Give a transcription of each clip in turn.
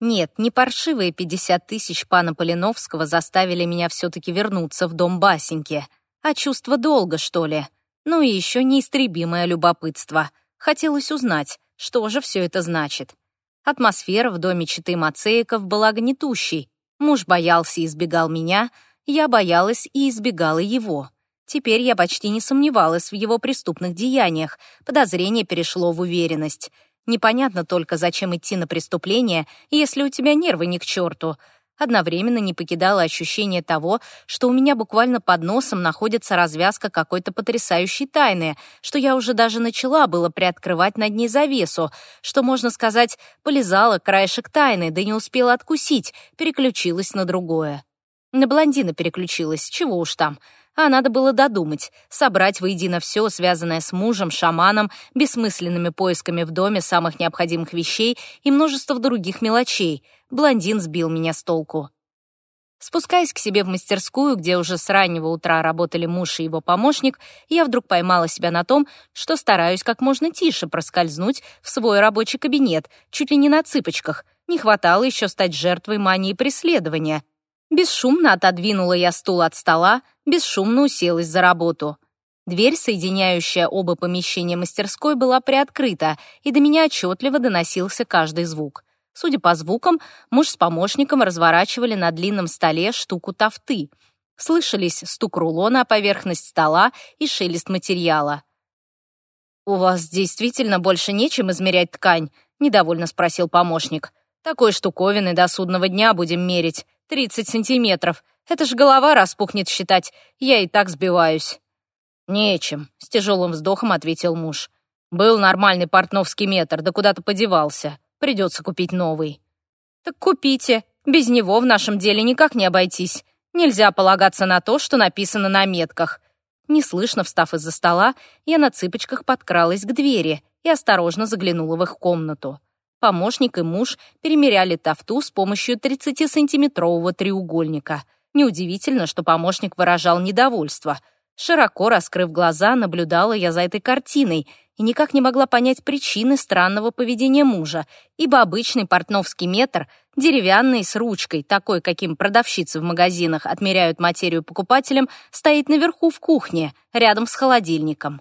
Нет, не паршивые 50 тысяч пана Полиновского заставили меня все-таки вернуться в дом Басеньки, а чувство долга, что ли. Ну и еще неистребимое любопытство. Хотелось узнать, что же все это значит. Атмосфера в доме Читы Мацеиков была гнетущей. Муж боялся и избегал меня, я боялась и избегала его. Теперь я почти не сомневалась в его преступных деяниях, подозрение перешло в уверенность — Непонятно только, зачем идти на преступление, если у тебя нервы ни не к черту. Одновременно не покидало ощущение того, что у меня буквально под носом находится развязка какой-то потрясающей тайны, что я уже даже начала было приоткрывать над ней завесу, что, можно сказать, полезала краешек тайны, да не успела откусить, переключилась на другое. На блондина переключилась, чего уж там а надо было додумать, собрать воедино все, связанное с мужем, шаманом, бессмысленными поисками в доме самых необходимых вещей и множество других мелочей. Блондин сбил меня с толку. Спускаясь к себе в мастерскую, где уже с раннего утра работали муж и его помощник, я вдруг поймала себя на том, что стараюсь как можно тише проскользнуть в свой рабочий кабинет, чуть ли не на цыпочках. Не хватало еще стать жертвой мании преследования бесшумно отодвинула я стул от стола, бесшумно уселась за работу. Дверь, соединяющая оба помещения мастерской, была приоткрыта, и до меня отчетливо доносился каждый звук. Судя по звукам, муж с помощником разворачивали на длинном столе штуку тафты. Слышались стук рулона о поверхность стола и шелест материала. «У вас действительно больше нечем измерять ткань?» — недовольно спросил помощник. «Такой штуковины до судного дня будем мерить. 30 сантиметров. Это ж голова распухнет считать. Я и так сбиваюсь». «Нечем», — с тяжелым вздохом ответил муж. «Был нормальный портновский метр, да куда-то подевался. Придется купить новый». «Так купите. Без него в нашем деле никак не обойтись. Нельзя полагаться на то, что написано на метках». Неслышно встав из-за стола, я на цыпочках подкралась к двери и осторожно заглянула в их комнату. Помощник и муж перемеряли тафту с помощью 30-сантиметрового треугольника. Неудивительно, что помощник выражал недовольство. Широко раскрыв глаза, наблюдала я за этой картиной и никак не могла понять причины странного поведения мужа, ибо обычный портновский метр, деревянный, с ручкой, такой, каким продавщицы в магазинах отмеряют материю покупателям, стоит наверху в кухне, рядом с холодильником.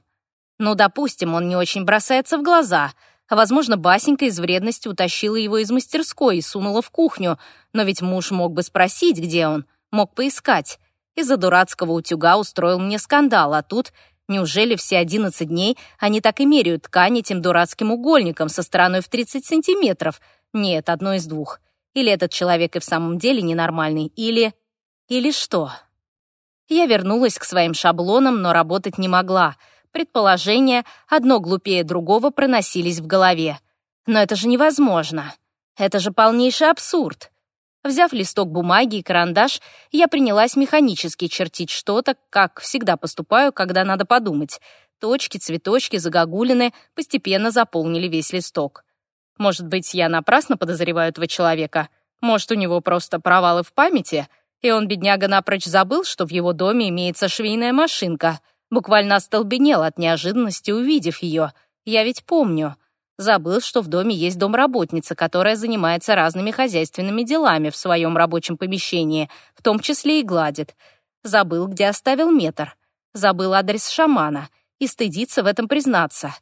Но, допустим, он не очень бросается в глаза — Возможно, Басенька из вредности утащила его из мастерской и сунула в кухню, но ведь муж мог бы спросить, где он, мог поискать. Из-за дурацкого утюга устроил мне скандал, а тут Неужели все 11 дней они так и меряют ткань этим дурацким угольником со стороной в 30 сантиметров? Нет, одно из двух. Или этот человек и в самом деле ненормальный, или... Или что? Я вернулась к своим шаблонам, но работать не могла — предположения, одно глупее другого проносились в голове. Но это же невозможно. Это же полнейший абсурд. Взяв листок бумаги и карандаш, я принялась механически чертить что-то, как всегда поступаю, когда надо подумать. Точки, цветочки, загогулины постепенно заполнили весь листок. Может быть, я напрасно подозреваю этого человека? Может, у него просто провалы в памяти? И он, бедняга, напрочь забыл, что в его доме имеется швейная машинка — буквально остолбенел от неожиданности, увидев ее. Я ведь помню. Забыл, что в доме есть домработница, которая занимается разными хозяйственными делами в своем рабочем помещении, в том числе и гладит. Забыл, где оставил метр. Забыл адрес шамана. И стыдиться в этом признаться.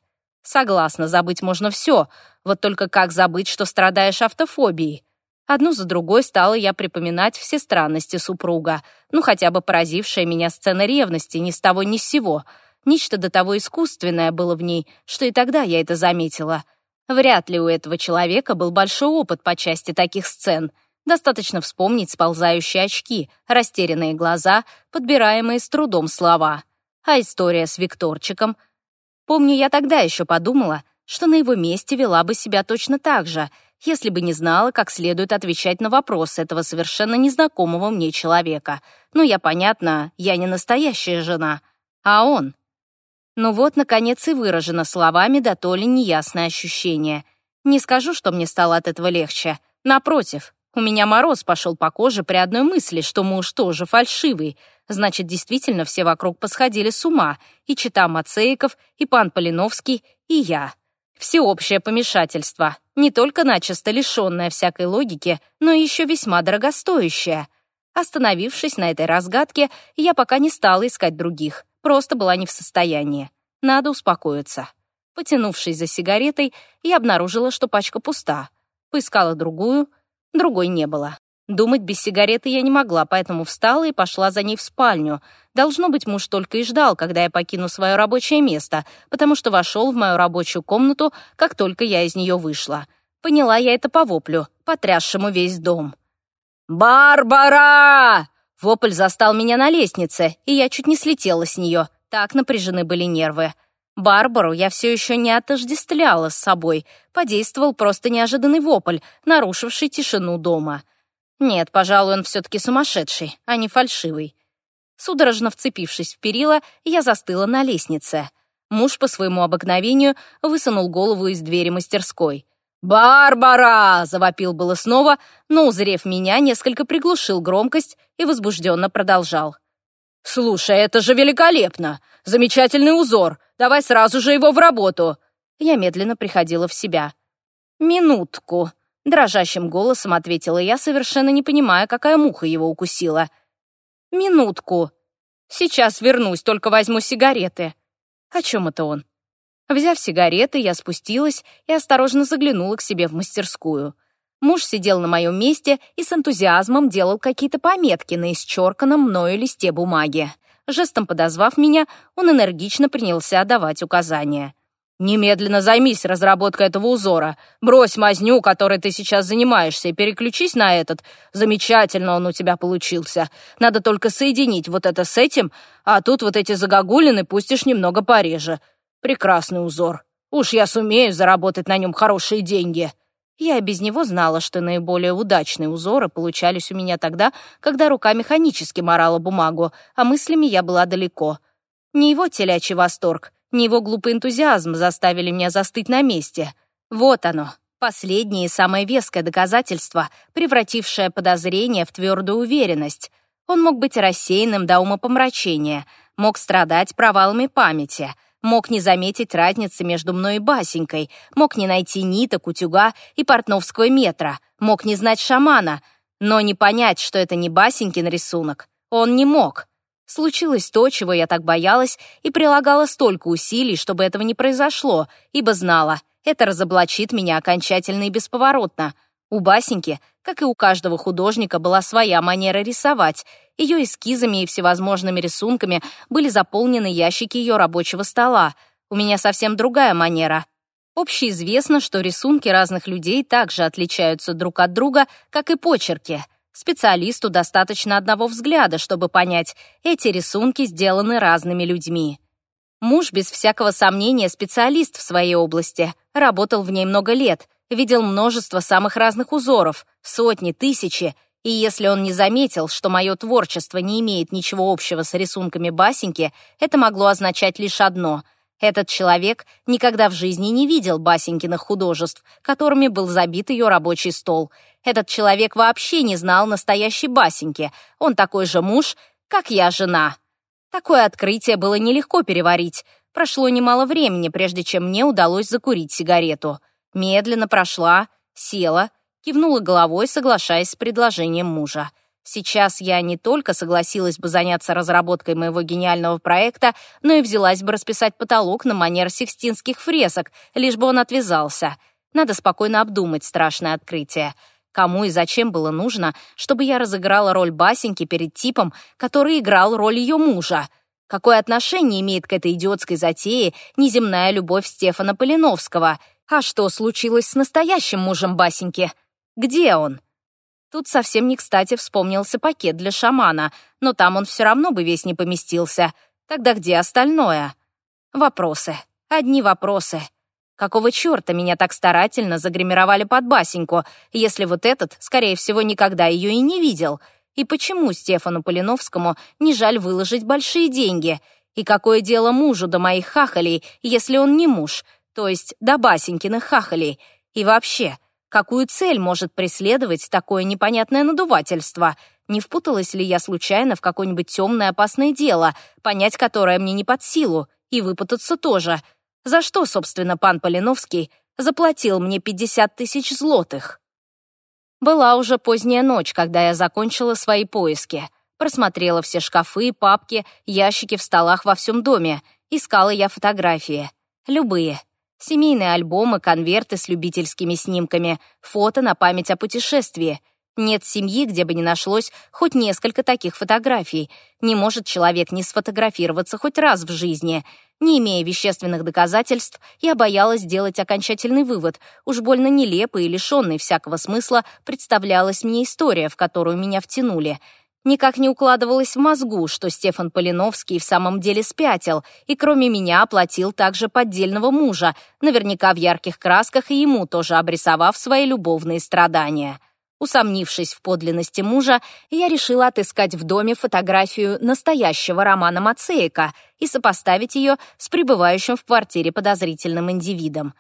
Согласна, забыть можно все. Вот только как забыть, что страдаешь автофобией? Одну за другой стала я припоминать все странности супруга, ну хотя бы поразившая меня сцена ревности ни с того ни с сего. Нечто до того искусственное было в ней, что и тогда я это заметила. Вряд ли у этого человека был большой опыт по части таких сцен. Достаточно вспомнить сползающие очки, растерянные глаза, подбираемые с трудом слова. А история с Викторчиком... Помню, я тогда еще подумала, что на его месте вела бы себя точно так же — если бы не знала, как следует отвечать на вопросы этого совершенно незнакомого мне человека. Ну, я, понятно, я не настоящая жена, а он. Ну вот, наконец, и выражено словами да то ли неясное ощущение. Не скажу, что мне стало от этого легче. Напротив, у меня мороз пошел по коже при одной мысли, что муж тоже фальшивый. Значит, действительно все вокруг посходили с ума. И чита Мацеиков, и пан Полиновский, и я. Всеобщее помешательство, не только начисто лишенное всякой логики, но еще весьма дорогостоящее. Остановившись на этой разгадке, я пока не стала искать других, просто была не в состоянии. Надо успокоиться. Потянувшись за сигаретой, я обнаружила, что пачка пуста. Поискала другую, другой не было. Думать без сигареты я не могла, поэтому встала и пошла за ней в спальню — Должно быть, муж только и ждал, когда я покину свое рабочее место, потому что вошел в мою рабочую комнату, как только я из нее вышла. Поняла я это по воплю, потрясшему весь дом. «Барбара!» Вопль застал меня на лестнице, и я чуть не слетела с нее. Так напряжены были нервы. Барбару я все еще не отождествляла с собой. Подействовал просто неожиданный вопль, нарушивший тишину дома. Нет, пожалуй, он все-таки сумасшедший, а не фальшивый. Судорожно вцепившись в перила, я застыла на лестнице. Муж по своему обыкновению высунул голову из двери мастерской. «Барбара!» — завопил было снова, но, узрев меня, несколько приглушил громкость и возбужденно продолжал. «Слушай, это же великолепно! Замечательный узор! Давай сразу же его в работу!» Я медленно приходила в себя. «Минутку!» — дрожащим голосом ответила я, совершенно не понимая, какая муха его укусила — Минутку. Сейчас вернусь, только возьму сигареты. О чем это он? Взяв сигареты, я спустилась и осторожно заглянула к себе в мастерскую. Муж сидел на моем месте и с энтузиазмом делал какие-то пометки на исчерканном мною листе бумаги. Жестом подозвав меня, он энергично принялся отдавать указания. Немедленно займись разработкой этого узора. Брось мазню, которой ты сейчас занимаешься, и переключись на этот. Замечательно он у тебя получился. Надо только соединить вот это с этим, а тут вот эти загогулины пустишь немного пореже. Прекрасный узор. Уж я сумею заработать на нем хорошие деньги». Я без него знала, что наиболее удачные узоры получались у меня тогда, когда рука механически морала бумагу, а мыслями я была далеко. Не его телячий восторг, его глупый энтузиазм заставили меня застыть на месте. Вот оно, последнее и самое веское доказательство, превратившее подозрение в твердую уверенность. Он мог быть рассеянным до умопомрачения, мог страдать провалами памяти, мог не заметить разницы между мной и Басенькой, мог не найти ниток, утюга и портновского метра, мог не знать шамана, но не понять, что это не Басенькин рисунок. Он не мог. Случилось то, чего я так боялась и прилагала столько усилий, чтобы этого не произошло, ибо знала, это разоблачит меня окончательно и бесповоротно. У Басеньки, как и у каждого художника, была своя манера рисовать. Ее эскизами и всевозможными рисунками были заполнены ящики ее рабочего стола. У меня совсем другая манера. Общеизвестно, что рисунки разных людей также отличаются друг от друга, как и почерки — Специалисту достаточно одного взгляда, чтобы понять, эти рисунки сделаны разными людьми. Муж, без всякого сомнения, специалист в своей области, работал в ней много лет, видел множество самых разных узоров, сотни, тысячи, и если он не заметил, что мое творчество не имеет ничего общего с рисунками Басеньки, это могло означать лишь одно — этот человек никогда в жизни не видел Басенькиных художеств, которыми был забит ее рабочий стол. Этот человек вообще не знал настоящей Басеньки. Он такой же муж, как я жена. Такое открытие было нелегко переварить. Прошло немало времени, прежде чем мне удалось закурить сигарету. Медленно прошла, села, кивнула головой, соглашаясь с предложением мужа. Сейчас я не только согласилась бы заняться разработкой моего гениального проекта, но и взялась бы расписать потолок на манер сикстинских фресок, лишь бы он отвязался. Надо спокойно обдумать страшное открытие. Кому и зачем было нужно, чтобы я разыграла роль Басеньки перед типом, который играл роль ее мужа? Какое отношение имеет к этой идиотской затее неземная любовь Стефана Полиновского? А что случилось с настоящим мужем Басеньки? Где он? Тут совсем не кстати вспомнился пакет для шамана, но там он все равно бы весь не поместился. Тогда где остальное? Вопросы. Одни вопросы. Какого черта меня так старательно загримировали под басеньку, если вот этот, скорее всего, никогда ее и не видел? И почему Стефану Полиновскому не жаль выложить большие деньги? И какое дело мужу до моих хахалей, если он не муж, то есть до басенькиных хахалей? И вообще, Какую цель может преследовать такое непонятное надувательство? Не впуталась ли я случайно в какое-нибудь темное опасное дело, понять которое мне не под силу, и выпутаться тоже? За что, собственно, пан Полиновский заплатил мне 50 тысяч злотых? Была уже поздняя ночь, когда я закончила свои поиски. Просмотрела все шкафы, папки, ящики в столах во всем доме. Искала я фотографии. Любые. Семейные альбомы, конверты с любительскими снимками, фото на память о путешествии. Нет семьи, где бы не нашлось хоть несколько таких фотографий. Не может человек не сфотографироваться хоть раз в жизни. Не имея вещественных доказательств, я боялась делать окончательный вывод. Уж больно нелепо и лишенной всякого смысла представлялась мне история, в которую меня втянули — Никак не укладывалось в мозгу, что Стефан Полиновский в самом деле спятил и кроме меня оплатил также поддельного мужа, наверняка в ярких красках и ему тоже обрисовав свои любовные страдания. Усомнившись в подлинности мужа, я решила отыскать в доме фотографию настоящего Романа Мацеика и сопоставить ее с пребывающим в квартире подозрительным индивидом.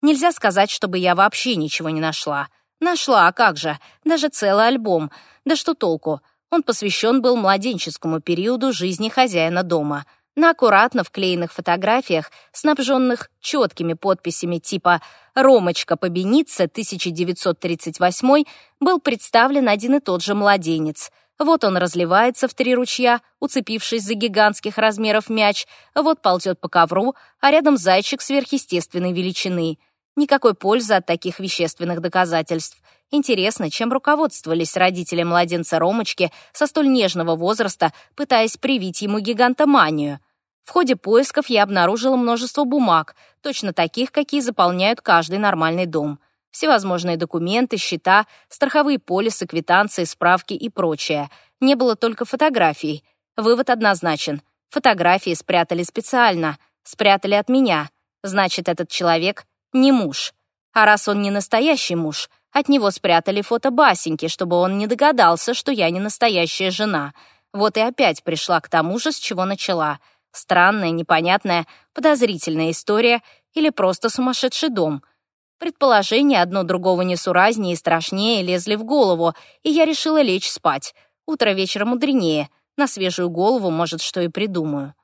Нельзя сказать, чтобы я вообще ничего не нашла. Нашла, а как же, даже целый альбом. Да что толку, он посвящен был младенческому периоду жизни хозяина дома. На аккуратно вклеенных фотографиях, снабженных четкими подписями типа «Ромочка Побеница, 1938», был представлен один и тот же младенец. Вот он разливается в три ручья, уцепившись за гигантских размеров мяч, вот ползет по ковру, а рядом зайчик сверхъестественной величины. Никакой пользы от таких вещественных доказательств. Интересно, чем руководствовались родители младенца Ромочки со столь нежного возраста, пытаясь привить ему гигантоманию. В ходе поисков я обнаружила множество бумаг, точно таких, какие заполняют каждый нормальный дом. Всевозможные документы, счета, страховые полисы, квитанции, справки и прочее. Не было только фотографий. Вывод однозначен. Фотографии спрятали специально. Спрятали от меня. Значит, этот человек не муж. А раз он не настоящий муж — от него спрятали фото Басеньки, чтобы он не догадался, что я не настоящая жена. Вот и опять пришла к тому же, с чего начала. Странная, непонятная, подозрительная история или просто сумасшедший дом. Предположения одно другого несуразнее и страшнее лезли в голову, и я решила лечь спать. Утро вечера мудренее. На свежую голову, может, что и придумаю.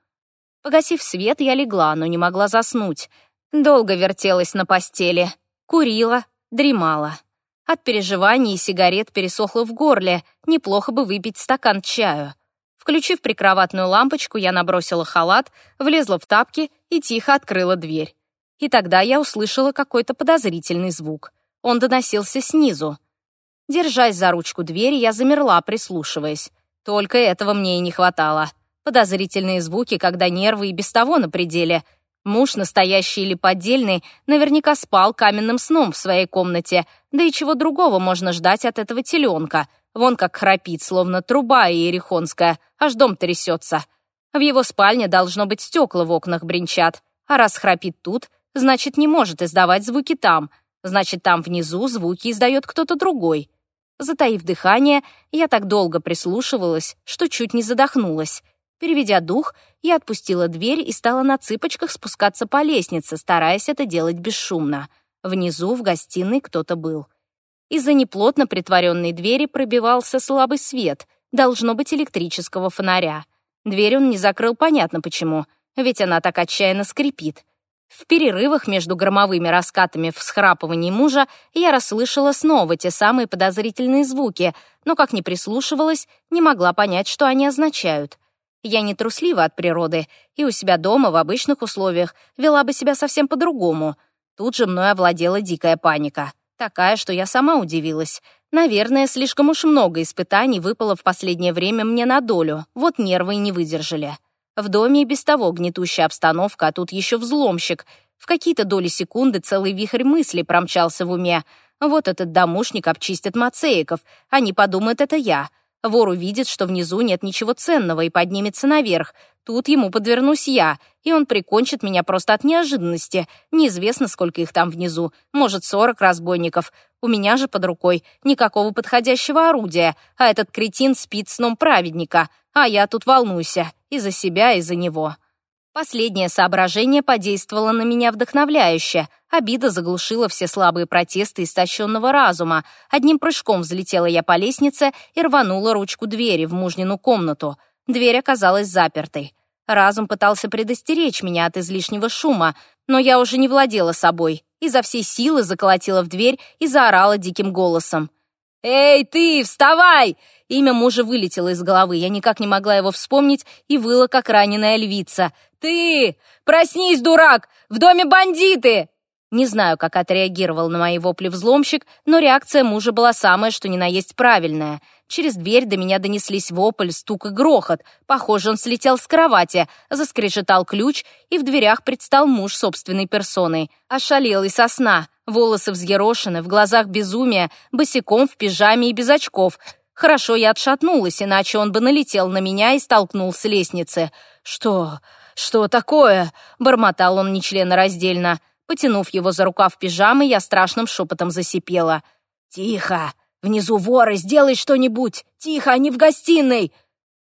Погасив свет, я легла, но не могла заснуть. Долго вертелась на постели. Курила, дремала. От переживаний и сигарет пересохло в горле, неплохо бы выпить стакан чаю. Включив прикроватную лампочку, я набросила халат, влезла в тапки и тихо открыла дверь. И тогда я услышала какой-то подозрительный звук. Он доносился снизу. Держась за ручку двери, я замерла, прислушиваясь. Только этого мне и не хватало. Подозрительные звуки, когда нервы и без того на пределе — Муж, настоящий или поддельный, наверняка спал каменным сном в своей комнате, да и чего другого можно ждать от этого теленка. Вон как храпит, словно труба иерихонская, аж дом трясется. В его спальне должно быть стекла в окнах бренчат, а раз храпит тут, значит, не может издавать звуки там, значит, там внизу звуки издает кто-то другой. Затаив дыхание, я так долго прислушивалась, что чуть не задохнулась. Переведя дух, я отпустила дверь и стала на цыпочках спускаться по лестнице, стараясь это делать бесшумно. Внизу, в гостиной, кто-то был. Из-за неплотно притворенной двери пробивался слабый свет, должно быть, электрического фонаря. Дверь он не закрыл, понятно почему, ведь она так отчаянно скрипит. В перерывах между громовыми раскатами всхрапываний мужа я расслышала снова те самые подозрительные звуки, но, как ни прислушивалась, не могла понять, что они означают — я не труслива от природы, и у себя дома в обычных условиях вела бы себя совсем по-другому. Тут же мной овладела дикая паника. Такая, что я сама удивилась. Наверное, слишком уж много испытаний выпало в последнее время мне на долю, вот нервы и не выдержали. В доме и без того гнетущая обстановка, а тут еще взломщик. В какие-то доли секунды целый вихрь мыслей промчался в уме. Вот этот домушник обчистит мацеиков, они подумают, это я. Вор увидит, что внизу нет ничего ценного и поднимется наверх. Тут ему подвернусь я, и он прикончит меня просто от неожиданности. Неизвестно, сколько их там внизу. Может, сорок разбойников. У меня же под рукой никакого подходящего орудия, а этот кретин спит сном праведника. А я тут волнуюсь и за себя, и за него. Последнее соображение подействовало на меня вдохновляюще. Обида заглушила все слабые протесты истощенного разума. Одним прыжком взлетела я по лестнице и рванула ручку двери в мужнину комнату. Дверь оказалась запертой. Разум пытался предостеречь меня от излишнего шума, но я уже не владела собой. Изо всей силы заколотила в дверь и заорала диким голосом. «Эй, ты, вставай!» Имя мужа вылетело из головы, я никак не могла его вспомнить и выла, как раненая львица. «Ты! Проснись, дурак! В доме бандиты!» Не знаю, как отреагировал на мои вопли взломщик, но реакция мужа была самая, что ни на есть правильная. Через дверь до меня донеслись вопль, стук и грохот. Похоже, он слетел с кровати, заскрежетал ключ, и в дверях предстал муж собственной персоной. Ошалел и сосна. сна. Волосы взъерошены, в глазах безумие, босиком, в пижаме и без очков. Хорошо я отшатнулась, иначе он бы налетел на меня и столкнул с лестницы. «Что? Что такое?» — бормотал он нечленораздельно. Потянув его за рукав пижамы, я страшным шепотом засипела. «Тихо! Внизу воры, сделай что-нибудь! Тихо, они в гостиной!»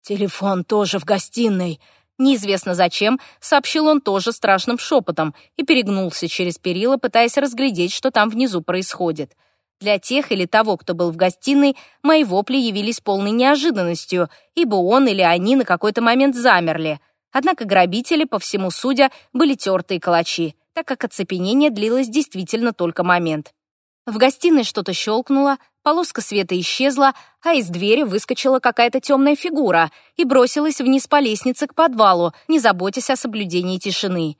«Телефон тоже в гостиной!» Неизвестно зачем, сообщил он тоже страшным шепотом и перегнулся через перила, пытаясь разглядеть, что там внизу происходит. Для тех или того, кто был в гостиной, мои вопли явились полной неожиданностью, ибо он или они на какой-то момент замерли. Однако грабители, по всему судя, были тертые калачи, так как оцепенение длилось действительно только момент. В гостиной что-то щелкнуло, полоска света исчезла, а из двери выскочила какая-то темная фигура и бросилась вниз по лестнице к подвалу, не заботясь о соблюдении тишины.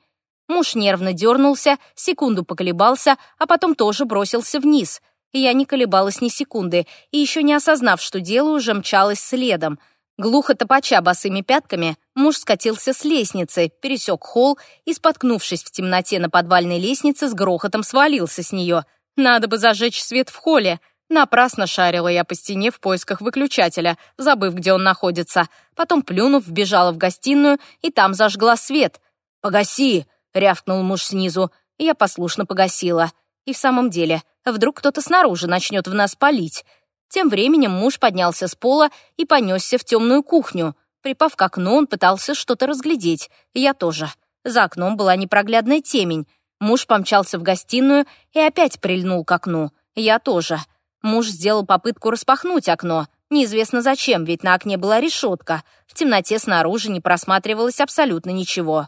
Муж нервно дернулся, секунду поколебался, а потом тоже бросился вниз. И я не колебалась ни секунды, и еще не осознав, что делаю, уже мчалась следом. Глухо топача босыми пятками, муж скатился с лестницы, пересек холл и, споткнувшись в темноте на подвальной лестнице, с грохотом свалился с нее. «Надо бы зажечь свет в холле!» напрасно шарила я по стене в поисках выключателя, забыв, где он находится. Потом, плюнув, вбежала в гостиную и там зажгла свет. «Погаси!» — рявкнул муж снизу. Я послушно погасила. И в самом деле, вдруг кто-то снаружи начнет в нас палить. Тем временем муж поднялся с пола и понесся в темную кухню. Припав к окну, он пытался что-то разглядеть. Я тоже. За окном была непроглядная темень. Муж помчался в гостиную и опять прильнул к окну. Я тоже. Муж сделал попытку распахнуть окно. Неизвестно зачем, ведь на окне была решетка. В темноте снаружи не просматривалось абсолютно ничего.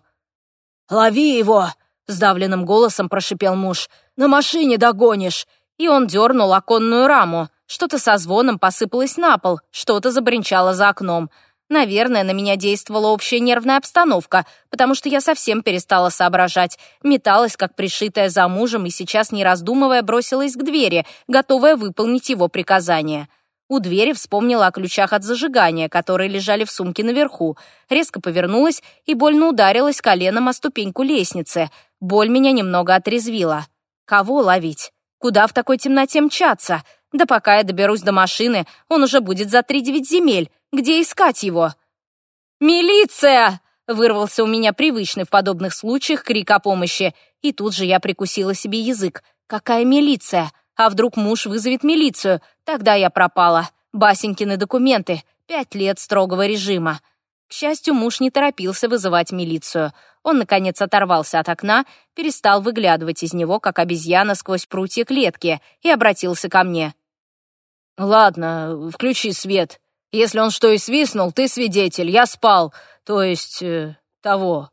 «Лови его!» — сдавленным голосом прошипел муж. «На машине догонишь!» И он дернул оконную раму. Что-то со звоном посыпалось на пол, что-то забринчало за окном — Наверное, на меня действовала общая нервная обстановка, потому что я совсем перестала соображать. Металась, как пришитая за мужем, и сейчас, не раздумывая, бросилась к двери, готовая выполнить его приказание. У двери вспомнила о ключах от зажигания, которые лежали в сумке наверху. Резко повернулась и больно ударилась коленом о ступеньку лестницы. Боль меня немного отрезвила. Кого ловить? Куда в такой темноте мчаться? Да пока я доберусь до машины, он уже будет за три девять земель. Где искать его?» «Милиция!» — вырвался у меня привычный в подобных случаях крик о помощи. И тут же я прикусила себе язык. «Какая милиция? А вдруг муж вызовет милицию? Тогда я пропала. Басенькины документы. Пять лет строгого режима». К счастью, муж не торопился вызывать милицию. Он, наконец, оторвался от окна, перестал выглядывать из него, как обезьяна сквозь прутья клетки, и обратился ко мне. «Ладно, включи свет. Если он что и свистнул, ты свидетель, я спал, то есть... Э, того».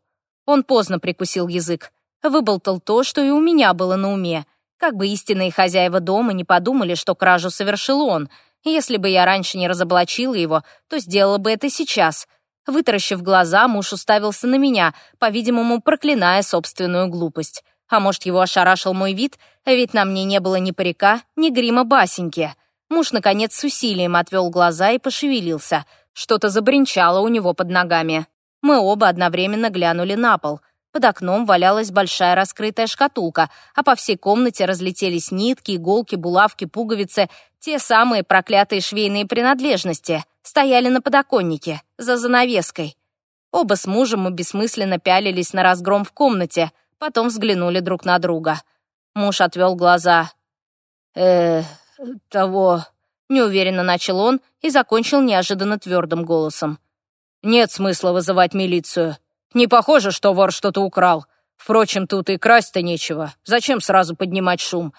Он поздно прикусил язык. Выболтал то, что и у меня было на уме. Как бы истинные хозяева дома не подумали, что кражу совершил он. Если бы я раньше не разоблачила его, то сделала бы это сейчас. Вытаращив глаза, муж уставился на меня, по-видимому, проклиная собственную глупость. А может, его ошарашил мой вид, ведь на мне не было ни парика, ни грима басеньки. Муж, наконец, с усилием отвел глаза и пошевелился. Что-то забринчало у него под ногами. Мы оба одновременно глянули на пол. Под окном валялась большая раскрытая шкатулка, а по всей комнате разлетелись нитки, иголки, булавки, пуговицы. Те самые проклятые швейные принадлежности стояли на подоконнике, за занавеской. Оба с мужем мы бессмысленно пялились на разгром в комнате, потом взглянули друг на друга. Муж отвел глаза. «Э, того», — неуверенно начал он и закончил неожиданно твердым голосом. «Нет смысла вызывать милицию. Не похоже, что вор что-то украл. Впрочем, тут и красть-то нечего. Зачем сразу поднимать шум?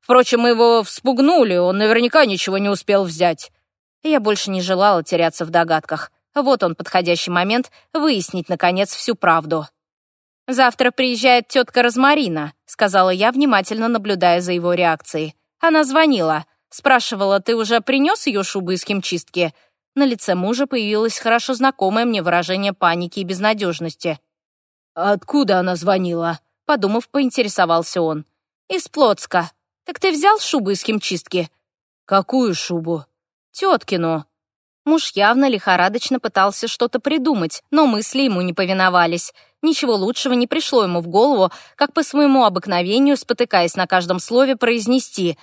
Впрочем, мы его вспугнули, он наверняка ничего не успел взять». Я больше не желала теряться в догадках. Вот он, подходящий момент, выяснить, наконец, всю правду. «Завтра приезжает тетка Розмарина», — сказала я, внимательно наблюдая за его реакцией. Она звонила. Спрашивала, ты уже принёс её шубы из химчистки? На лице мужа появилось хорошо знакомое мне выражение паники и безнадёжности. «Откуда она звонила?» — подумав, поинтересовался он. «Из Плотска. Так ты взял шубы из химчистки?» «Какую шубу?» «Теткину. Муж явно лихорадочно пытался что-то придумать, но мысли ему не повиновались. Ничего лучшего не пришло ему в голову, как по своему обыкновению, спотыкаясь на каждом слове, произнести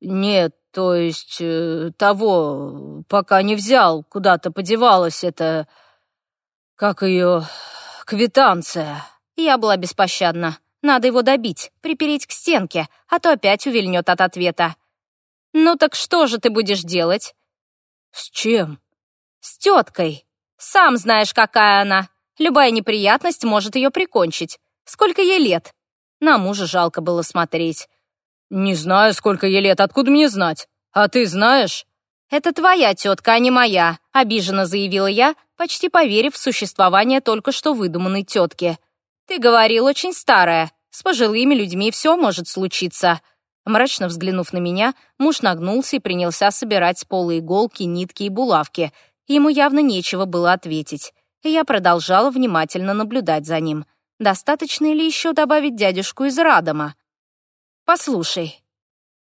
«Нет, то есть э, того, пока не взял, куда-то подевалась это... Как ее... квитанция». Я была беспощадна. Надо его добить, припереть к стенке, а то опять увильнет от ответа. «Ну так что же ты будешь делать?» «С чем?» С теткой. Сам знаешь, какая она. Любая неприятность может ее прикончить. Сколько ей лет? На мужа жалко было смотреть. Не знаю, сколько ей лет, откуда мне знать? А ты знаешь? «Это твоя тетка, а не моя», — обиженно заявила я, почти поверив в существование только что выдуманной тетки. «Ты говорил, очень старая. С пожилыми людьми все может случиться». Мрачно взглянув на меня, муж нагнулся и принялся собирать с пола иголки, нитки и булавки — Ему явно нечего было ответить, и я продолжала внимательно наблюдать за ним. Достаточно ли еще добавить дядюшку из Радома? «Послушай,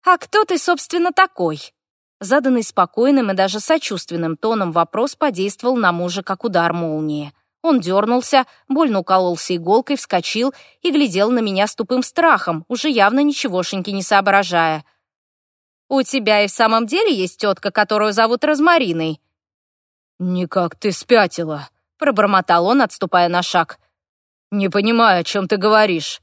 а кто ты, собственно, такой?» Заданный спокойным и даже сочувственным тоном вопрос подействовал на мужа как удар молнии. Он дернулся, больно укололся иголкой, вскочил и глядел на меня с тупым страхом, уже явно ничегошеньки не соображая. «У тебя и в самом деле есть тетка, которую зовут Розмариной?» «Никак ты спятила!» — пробормотал он, отступая на шаг. «Не понимаю, о чем ты говоришь».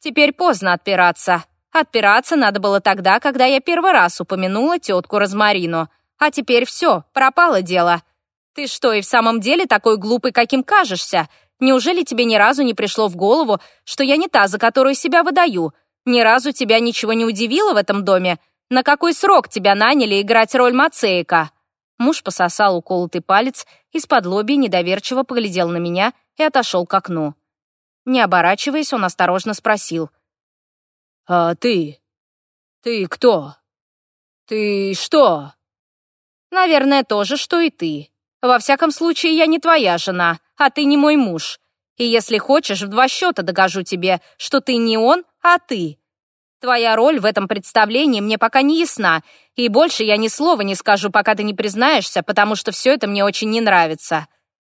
«Теперь поздно отпираться. Отпираться надо было тогда, когда я первый раз упомянула тетку Розмарину. А теперь все, пропало дело. Ты что, и в самом деле такой глупый, каким кажешься? Неужели тебе ни разу не пришло в голову, что я не та, за которую себя выдаю? Ни разу тебя ничего не удивило в этом доме? На какой срок тебя наняли играть роль Мацеика?» Муж пососал уколотый палец, из-под лоби недоверчиво поглядел на меня и отошел к окну. Не оборачиваясь, он осторожно спросил. «А ты? Ты кто? Ты что?» «Наверное, тоже, что и ты. Во всяком случае, я не твоя жена, а ты не мой муж. И если хочешь, в два счета докажу тебе, что ты не он, а ты. Твоя роль в этом представлении мне пока не ясна, и больше я ни слова не скажу, пока ты не признаешься, потому что все это мне очень не нравится».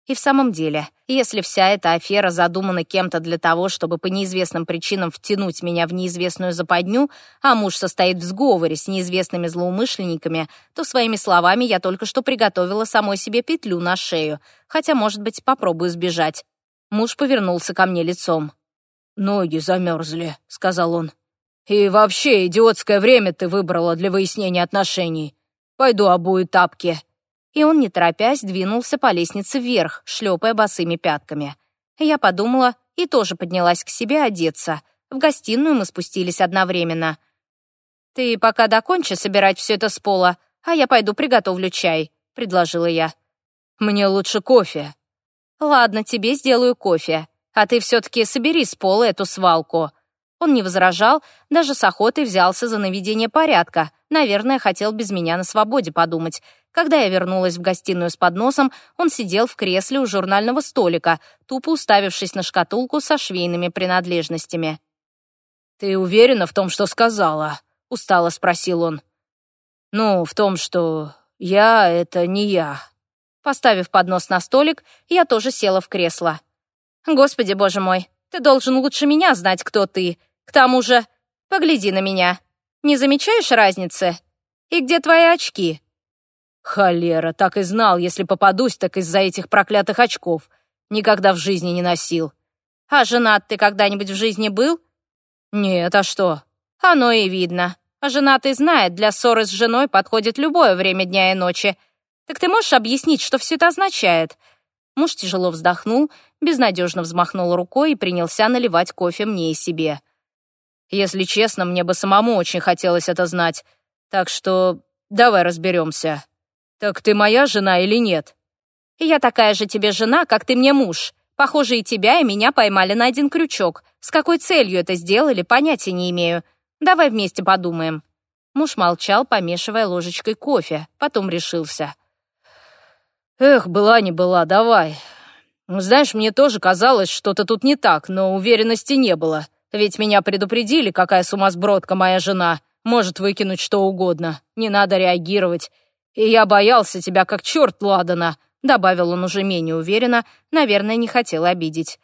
И в самом деле, если вся эта афера задумана кем-то для того, чтобы по неизвестным причинам втянуть меня в неизвестную западню, а муж состоит в сговоре с неизвестными злоумышленниками, то своими словами я только что приготовила самой себе петлю на шею, хотя, может быть, попробую сбежать. Муж повернулся ко мне лицом. «Ноги замерзли», — сказал он. И вообще, идиотское время ты выбрала для выяснения отношений. Пойду обую тапки». И он, не торопясь, двинулся по лестнице вверх, шлепая босыми пятками. Я подумала и тоже поднялась к себе одеться. В гостиную мы спустились одновременно. «Ты пока докончи собирать все это с пола, а я пойду приготовлю чай», — предложила я. «Мне лучше кофе». «Ладно, тебе сделаю кофе, а ты все-таки собери с пола эту свалку», он не возражал, даже с охотой взялся за наведение порядка. Наверное, хотел без меня на свободе подумать. Когда я вернулась в гостиную с подносом, он сидел в кресле у журнального столика, тупо уставившись на шкатулку со швейными принадлежностями. «Ты уверена в том, что сказала?» — устало спросил он. «Ну, в том, что я — это не я». Поставив поднос на столик, я тоже села в кресло. «Господи, боже мой, ты должен лучше меня знать, кто ты. К тому же, погляди на меня. Не замечаешь разницы? И где твои очки?» «Холера, так и знал, если попадусь, так из-за этих проклятых очков. Никогда в жизни не носил». «А женат ты когда-нибудь в жизни был?» «Нет, а что?» «Оно и видно. А женатый знает, для ссоры с женой подходит любое время дня и ночи. Так ты можешь объяснить, что все это означает?» Муж тяжело вздохнул, безнадежно взмахнул рукой и принялся наливать кофе мне и себе. Если честно, мне бы самому очень хотелось это знать. Так что давай разберемся. Так ты моя жена или нет? Я такая же тебе жена, как ты мне муж. Похоже, и тебя, и меня поймали на один крючок. С какой целью это сделали, понятия не имею. Давай вместе подумаем». Муж молчал, помешивая ложечкой кофе, потом решился. «Эх, была не была, давай. Знаешь, мне тоже казалось, что-то тут не так, но уверенности не было. Ведь меня предупредили, какая сумасбродка моя жена. Может выкинуть что угодно. Не надо реагировать. И я боялся тебя, как черт ладана», — добавил он уже менее уверенно, наверное, не хотел обидеть.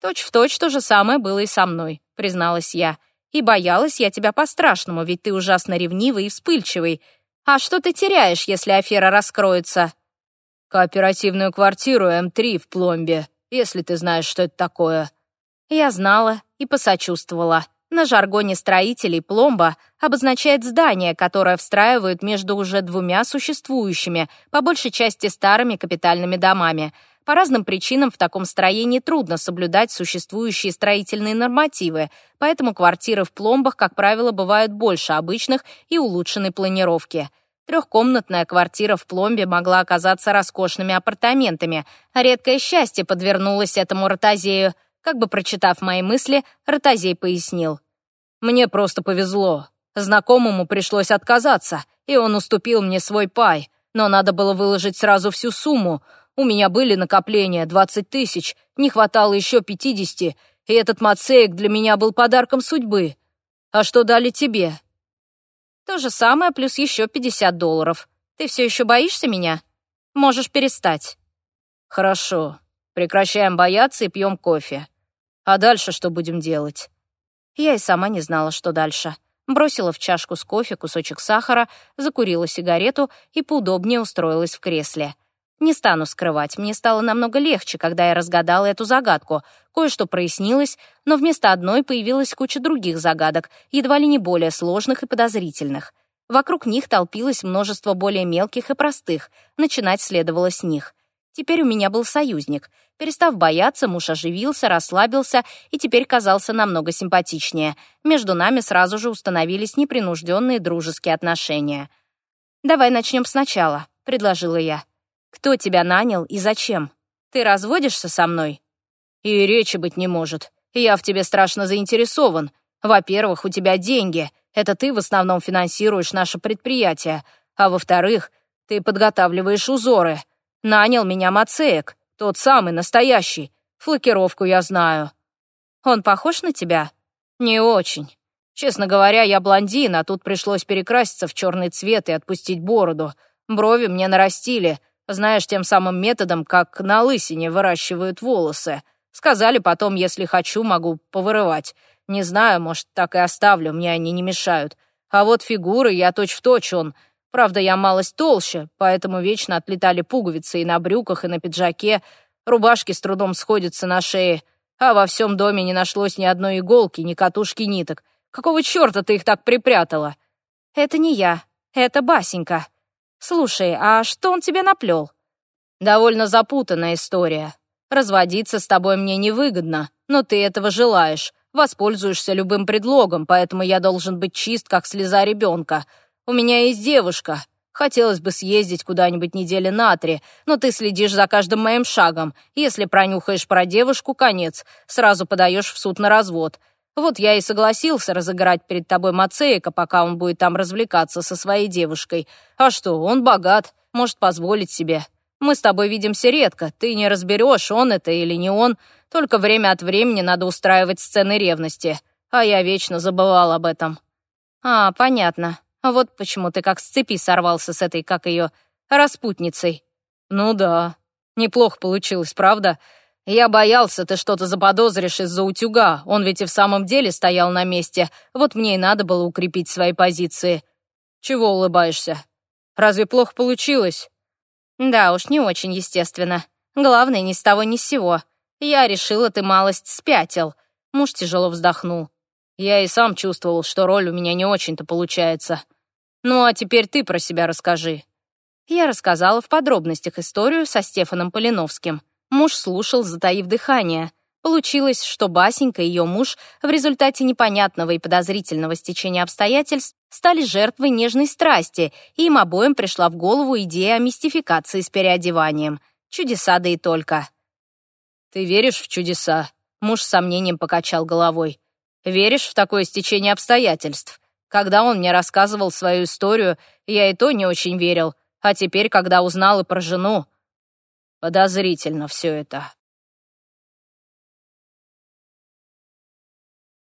«Точь в точь то же самое было и со мной», — призналась я. «И боялась я тебя по-страшному, ведь ты ужасно ревнивый и вспыльчивый. А что ты теряешь, если афера раскроется?» «Кооперативную квартиру М3 в Пломбе, если ты знаешь, что это такое». «Я знала и посочувствовала. На жаргоне строителей пломба обозначает здание, которое встраивают между уже двумя существующими, по большей части старыми капитальными домами. По разным причинам в таком строении трудно соблюдать существующие строительные нормативы, поэтому квартиры в пломбах, как правило, бывают больше обычных и улучшенной планировки. Трехкомнатная квартира в пломбе могла оказаться роскошными апартаментами, редкое счастье подвернулось этому ротозею — как бы прочитав мои мысли, Ротозей пояснил. «Мне просто повезло. Знакомому пришлось отказаться, и он уступил мне свой пай, но надо было выложить сразу всю сумму. У меня были накопления 20 тысяч, не хватало еще 50, и этот мацеек для меня был подарком судьбы. А что дали тебе?» «То же самое, плюс еще 50 долларов. Ты все еще боишься меня? Можешь перестать». «Хорошо. Прекращаем бояться и пьем кофе. А дальше что будем делать?» Я и сама не знала, что дальше. Бросила в чашку с кофе кусочек сахара, закурила сигарету и поудобнее устроилась в кресле. Не стану скрывать, мне стало намного легче, когда я разгадала эту загадку. Кое-что прояснилось, но вместо одной появилась куча других загадок, едва ли не более сложных и подозрительных. Вокруг них толпилось множество более мелких и простых, начинать следовало с них — Теперь у меня был союзник. Перестав бояться, муж оживился, расслабился и теперь казался намного симпатичнее. Между нами сразу же установились непринужденные дружеские отношения. «Давай начнем сначала», — предложила я. «Кто тебя нанял и зачем? Ты разводишься со мной?» «И речи быть не может. Я в тебе страшно заинтересован. Во-первых, у тебя деньги. Это ты в основном финансируешь наше предприятие. А во-вторых, ты подготавливаешь узоры». Нанял меня Мацеек, тот самый настоящий. Флокировку я знаю. Он похож на тебя? Не очень. Честно говоря, я блондин, а тут пришлось перекраситься в черный цвет и отпустить бороду. Брови мне нарастили, знаешь, тем самым методом, как на лысине выращивают волосы. Сказали потом, если хочу, могу повырывать. Не знаю, может, так и оставлю, мне они не мешают. А вот фигуры я точь-в-точь -точь он — Правда, я малость толще, поэтому вечно отлетали пуговицы и на брюках, и на пиджаке. Рубашки с трудом сходятся на шее. А во всем доме не нашлось ни одной иголки, ни катушки ниток. Какого черта ты их так припрятала? Это не я, это Басенька. Слушай, а что он тебе наплел? Довольно запутанная история. Разводиться с тобой мне невыгодно, но ты этого желаешь. Воспользуешься любым предлогом, поэтому я должен быть чист, как слеза ребенка. У меня есть девушка. Хотелось бы съездить куда-нибудь недели на три, но ты следишь за каждым моим шагом. Если пронюхаешь про девушку, конец. Сразу подаешь в суд на развод. Вот я и согласился разыграть перед тобой Мацеика, пока он будет там развлекаться со своей девушкой. А что, он богат, может позволить себе. Мы с тобой видимся редко, ты не разберешь, он это или не он. Только время от времени надо устраивать сцены ревности. А я вечно забывал об этом. А, понятно. А вот почему ты как с цепи сорвался с этой, как ее, распутницей. Ну да, неплохо получилось, правда? Я боялся, ты что-то заподозришь из-за утюга. Он ведь и в самом деле стоял на месте. Вот мне и надо было укрепить свои позиции. Чего улыбаешься? Разве плохо получилось? Да уж, не очень естественно. Главное, ни с того ни с сего. Я решила, ты малость спятил. Муж тяжело вздохнул. Я и сам чувствовал, что роль у меня не очень-то получается. Ну а теперь ты про себя расскажи». Я рассказала в подробностях историю со Стефаном Полиновским. Муж слушал, затаив дыхание. Получилось, что Басенька и ее муж в результате непонятного и подозрительного стечения обстоятельств стали жертвой нежной страсти, и им обоим пришла в голову идея о мистификации с переодеванием. Чудеса да и только. «Ты веришь в чудеса?» Муж с сомнением покачал головой. Веришь в такое стечение обстоятельств? Когда он мне рассказывал свою историю, я и то не очень верил, а теперь, когда узнал и про жену...» «Подозрительно все это»,